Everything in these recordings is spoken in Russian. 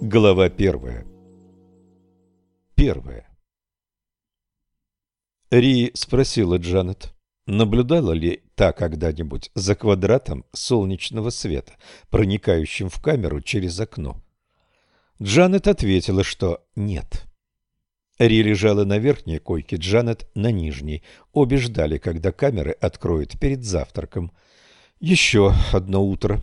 Глава первая. Первая. Ри спросила Джанет, наблюдала ли та когда-нибудь за квадратом солнечного света, проникающим в камеру через окно. Джанет ответила, что нет. Ри лежала на верхней койке, Джанет на нижней. Обе ждали, когда камеры откроют перед завтраком. Еще одно утро.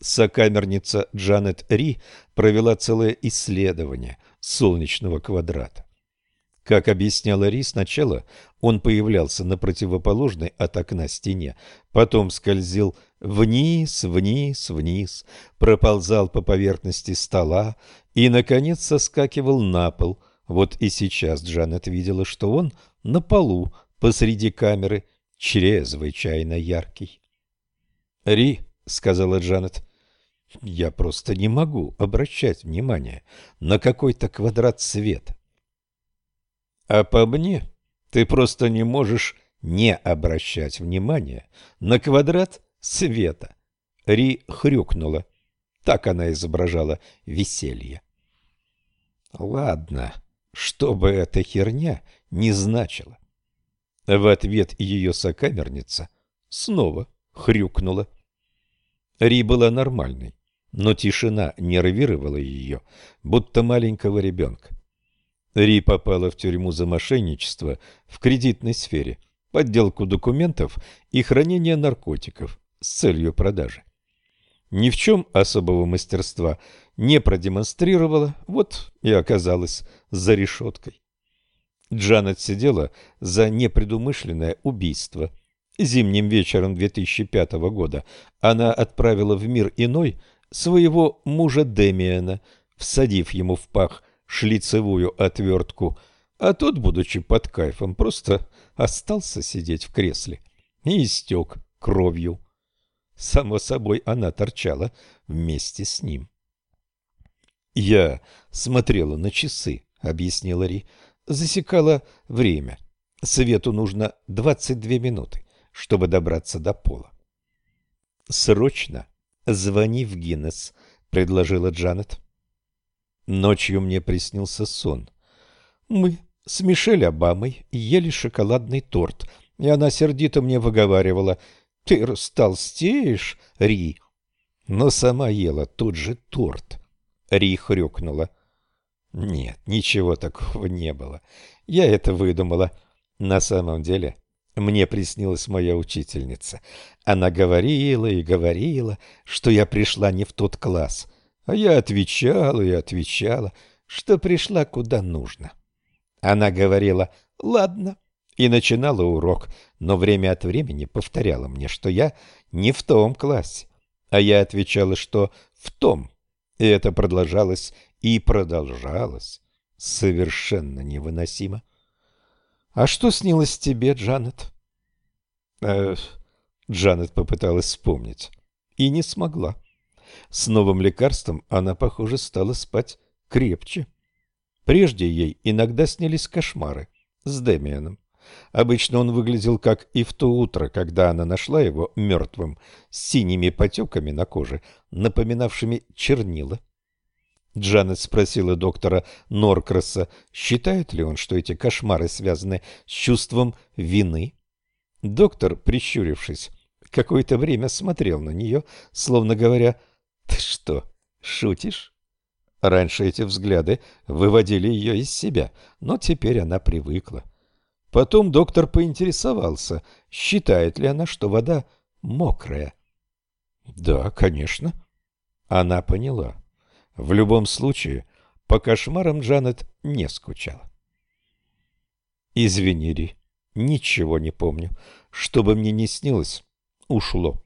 Сокамерница Джанет Ри провела целое исследование солнечного квадрата. Как объясняла Ри, сначала он появлялся на противоположной от окна стене, потом скользил вниз, вниз, вниз, проползал по поверхности стола и, наконец, соскакивал на пол. Вот и сейчас Джанет видела, что он на полу посреди камеры, чрезвычайно яркий. «Ри», — сказала Джанет, я просто не могу обращать внимание на какой-то квадрат света. А по мне, ты просто не можешь не обращать внимания на квадрат света. Ри хрюкнула. Так она изображала веселье. Ладно, что бы эта херня не значила. В ответ ее сокамерница снова хрюкнула. Ри была нормальной, но тишина нервировала ее, будто маленького ребенка. Ри попала в тюрьму за мошенничество в кредитной сфере, подделку документов и хранение наркотиков с целью продажи. Ни в чем особого мастерства не продемонстрировала, вот и оказалась за решеткой. Джанет сидела за непредумышленное убийство – Зимним вечером 2005 года она отправила в мир иной своего мужа Демиана, всадив ему в пах шлицевую отвертку, а тот, будучи под кайфом, просто остался сидеть в кресле и истек кровью. Само собой, она торчала вместе с ним. «Я смотрела на часы», — объяснила Ри, — «засекала время. Свету нужно двадцать две минуты чтобы добраться до пола. «Срочно звони в Гиннес», — предложила Джанет. Ночью мне приснился сон. Мы с Мишель Обамой ели шоколадный торт, и она сердито мне выговаривала «Ты растолстеешь, Ри!» Но сама ела тот же торт. Ри хрюкнула. Нет, ничего такого не было. Я это выдумала. На самом деле мне приснилась моя учительница. Она говорила и говорила, что я пришла не в тот класс, а я отвечала и отвечала, что пришла куда нужно. Она говорила «ладно» и начинала урок, но время от времени повторяла мне, что я не в том классе, а я отвечала, что в том. И это продолжалось и продолжалось. Совершенно невыносимо. «А что снилось тебе, Джанет?» э, Джанет попыталась вспомнить и не смогла. С новым лекарством она, похоже, стала спать крепче. Прежде ей иногда снились кошмары с Демианом. Обычно он выглядел как и в то утро, когда она нашла его мертвым, с синими потеками на коже, напоминавшими чернила. Джанет спросила доктора Норкраса, считает ли он, что эти кошмары связаны с чувством вины. Доктор, прищурившись, какое-то время смотрел на нее, словно говоря, «Ты что, шутишь?» Раньше эти взгляды выводили ее из себя, но теперь она привыкла. Потом доктор поинтересовался, считает ли она, что вода мокрая. «Да, конечно». Она поняла. В любом случае, по кошмарам Джанет не скучала. «Извини, Ри, ничего не помню. Что бы мне ни снилось, ушло».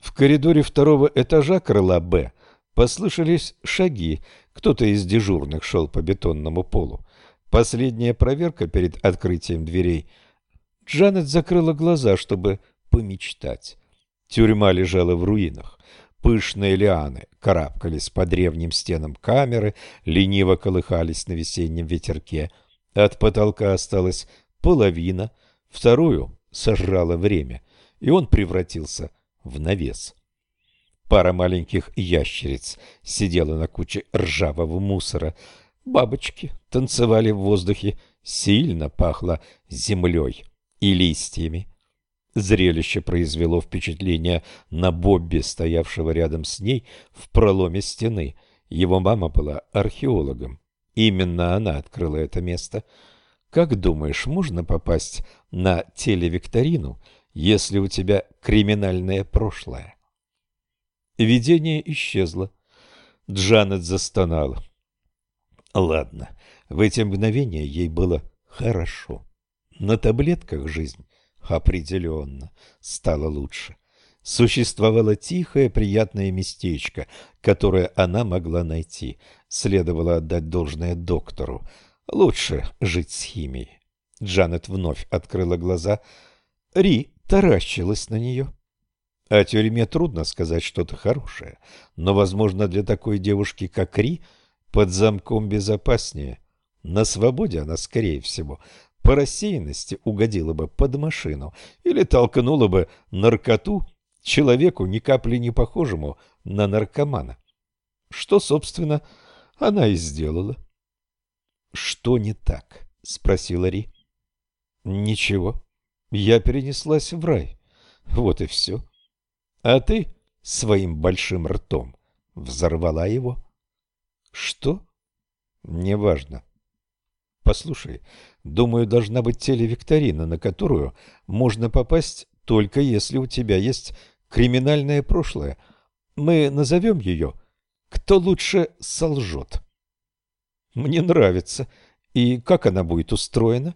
В коридоре второго этажа крыла «Б» послышались шаги. Кто-то из дежурных шел по бетонному полу. Последняя проверка перед открытием дверей. Джанет закрыла глаза, чтобы помечтать. Тюрьма лежала в руинах. Пышные лианы карабкались по древним стенам камеры, лениво колыхались на весеннем ветерке. От потолка осталась половина, вторую сожрало время, и он превратился в навес. Пара маленьких ящериц сидела на куче ржавого мусора. Бабочки танцевали в воздухе, сильно пахло землей и листьями. Зрелище произвело впечатление на Бобби, стоявшего рядом с ней в проломе стены. Его мама была археологом. Именно она открыла это место. Как думаешь, можно попасть на телевикторину, если у тебя криминальное прошлое? Видение исчезло. Джанет застонала. Ладно, в эти мгновения ей было хорошо. На таблетках жизнь Определенно, стало лучше. Существовало тихое, приятное местечко, которое она могла найти. Следовало отдать должное доктору. Лучше жить с химией. Джанет вновь открыла глаза. Ри таращилась на нее. О тюрьме трудно сказать что-то хорошее, но, возможно, для такой девушки, как Ри, под замком безопаснее. На свободе она, скорее всего, по рассеянности угодила бы под машину или толкнула бы наркоту человеку ни капли не похожему на наркомана. Что, собственно, она и сделала. «Что не так?» — спросила Ри. «Ничего. Я перенеслась в рай. Вот и все. А ты своим большим ртом взорвала его». «Что?» «Неважно. Послушай, думаю, должна быть телевикторина, на которую можно попасть только если у тебя есть криминальное прошлое. Мы назовем ее «Кто лучше солжет». Мне нравится. И как она будет устроена?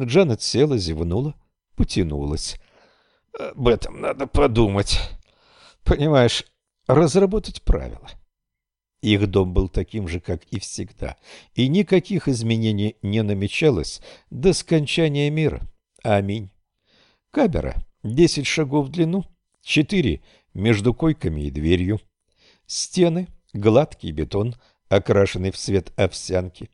Джанет села, зевнула, потянулась. Об этом надо подумать. Понимаешь, разработать правила. Их дом был таким же, как и всегда, и никаких изменений не намечалось до скончания мира. Аминь. Камера десять шагов в длину, четыре между койками и дверью. Стены – гладкий бетон, окрашенный в цвет овсянки.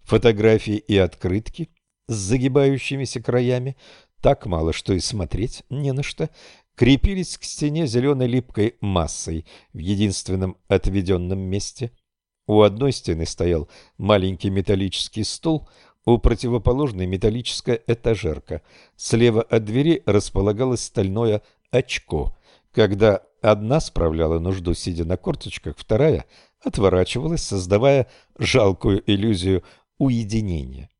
Фотографии и открытки с загибающимися краями, так мало, что и смотреть не на что, крепились к стене зеленой липкой массой в единственном отведенном месте. У одной стены стоял маленький металлический стул, у противоположной металлическая этажерка. Слева от двери располагалось стальное очко. Когда одна справляла нужду, сидя на корточках, вторая отворачивалась, создавая жалкую иллюзию уединения.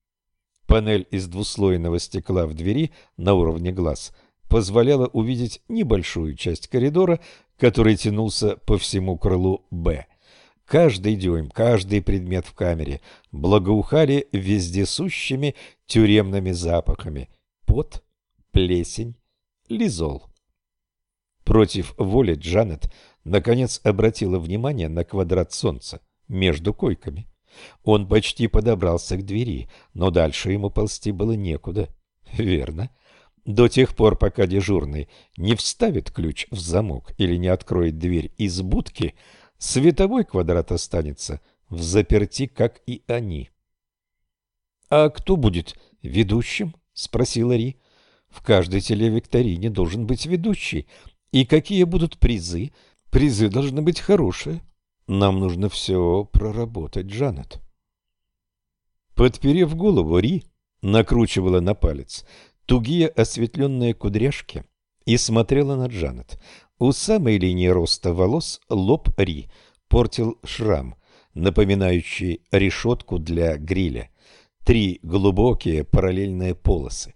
Панель из двуслойного стекла в двери на уровне глаз позволяла увидеть небольшую часть коридора, который тянулся по всему крылу «Б». Каждый дюйм, каждый предмет в камере благоухали вездесущими тюремными запахами. Пот, плесень, лизол. Против воли Джанет наконец обратила внимание на квадрат солнца между койками. Он почти подобрался к двери, но дальше ему ползти было некуда. Верно. До тех пор, пока дежурный не вставит ключ в замок или не откроет дверь из будки, световой квадрат останется в заперти, как и они. — А кто будет ведущим? — спросила Ри. — В каждой телевикторине должен быть ведущий. И какие будут призы? Призы должны быть хорошие. Нам нужно все проработать, Джанет. Подперев голову, Ри накручивала на палец тугие осветленные кудряшки и смотрела на Джанет. У самой линии роста волос лоб Ри портил шрам, напоминающий решетку для гриля. Три глубокие параллельные полосы.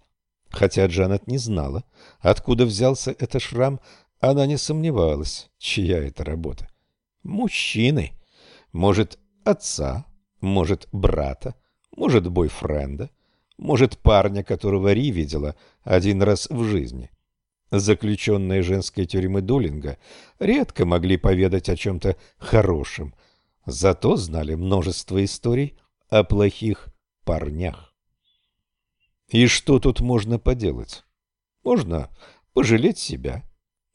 Хотя Джанет не знала, откуда взялся этот шрам, она не сомневалась, чья это работа. Мужчины. Может, отца, может, брата, может, бойфренда. Может, парня, которого Ри видела один раз в жизни. Заключенные женской тюрьмы Дулинга редко могли поведать о чем-то хорошем, зато знали множество историй о плохих парнях. И что тут можно поделать? Можно пожалеть себя,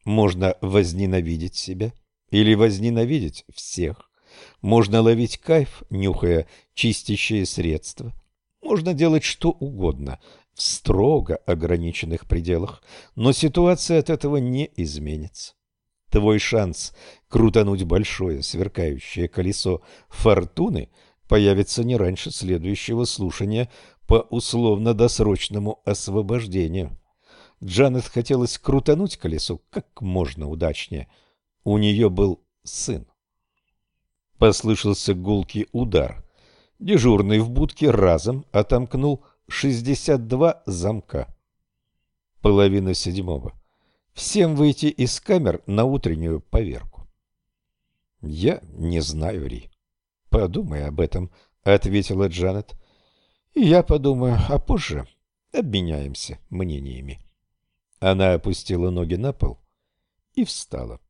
можно возненавидеть себя или возненавидеть всех. Можно ловить кайф, нюхая чистящие средства. Можно делать что угодно в строго ограниченных пределах, но ситуация от этого не изменится. Твой шанс крутануть большое сверкающее колесо фортуны появится не раньше следующего слушания по условно-досрочному освобождению. Джанет хотелось крутануть колесо как можно удачнее. У нее был сын. Послышался гулкий удар. Дежурный в будке разом отомкнул 62 замка. Половина седьмого. Всем выйти из камер на утреннюю поверку. Я не знаю, Ри. Подумай об этом, ответила Джанет. Я подумаю, а позже обменяемся мнениями. Она опустила ноги на пол и встала.